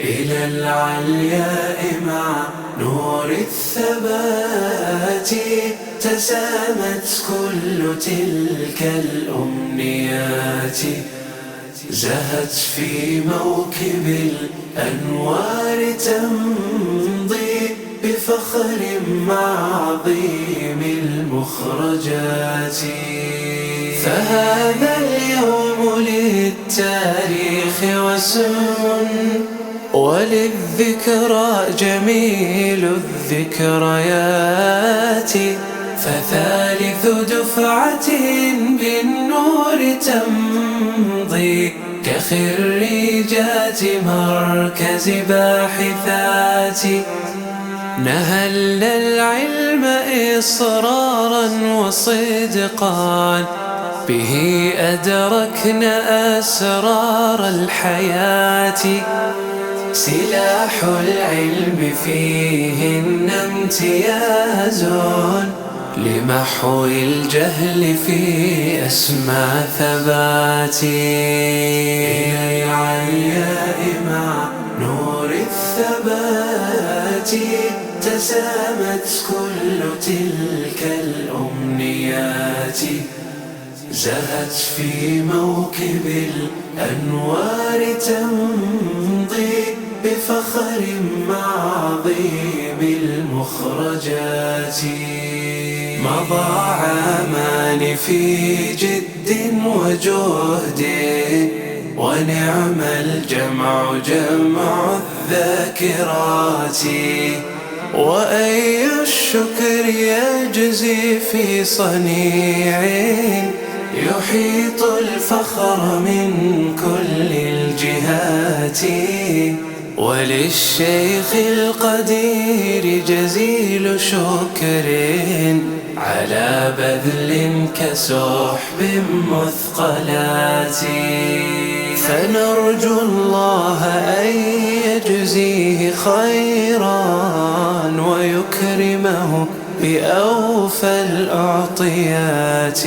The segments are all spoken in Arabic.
إلى العلياء مع نور الثبات تسامت كل تلك الأمنيات. زهت في موكب الأنوار تمضي بفخر مع عظيم المخرجات. فهذا اليوم للتاريخ وسم وللذكرى جميل الذكريات فثالث دفعة بالنور تمضي كخريجات مركز باحثات. نهل العلم إصرارا وصدقا به أدركنا أسرار الحياة. سلاح العلم فيهن امتياز لمحو الجهل في أسمى ثباتي. العلياء مع نور الثبات. تسامت كل تلك الأمنيات. زهت في موكب الأنوار تمضي بفخر مع عظيم المخرجات مضى عامان في جد وجهد ونعم الجمع جمع الذاكرات. وأي الشكر يجزي في صنيع يحيط الفخر من كل الجهات وللشيخ القدير جزيل شكر على بذل كسحب مثقلات. فنرجو الله أن يجزيه خيرا ويكرمه بأوفى الأعطيات.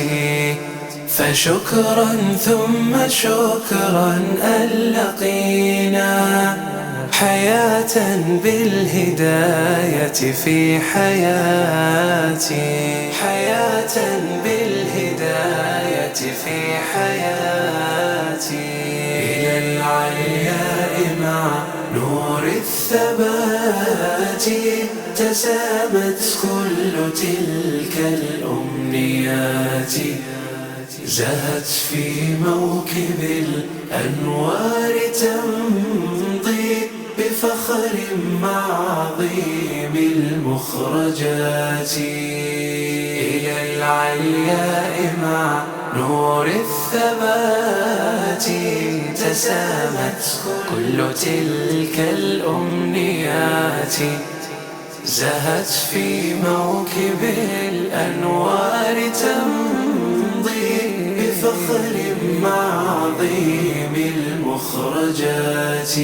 فشكرا ثم شكرا أن لقينا حياة بالهداية في حياتي. حياة بالهداية في حياتي. إلى العلياء مع نور الثبات تسامت كل تلك الأمنيات. زهت في موكب الأنوار تمضي بفخر مع عظيم المخرجات. إلى العلياء مع نور الثبات تسامت كل تلك الأمنيات. زهت في موكب الأنوار تمضي بفخر مع عظيم المخرجات.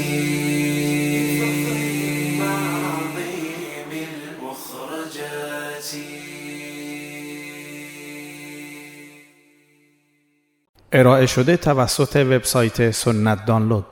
ارائه شده توسط وبسایت سنت دانلود.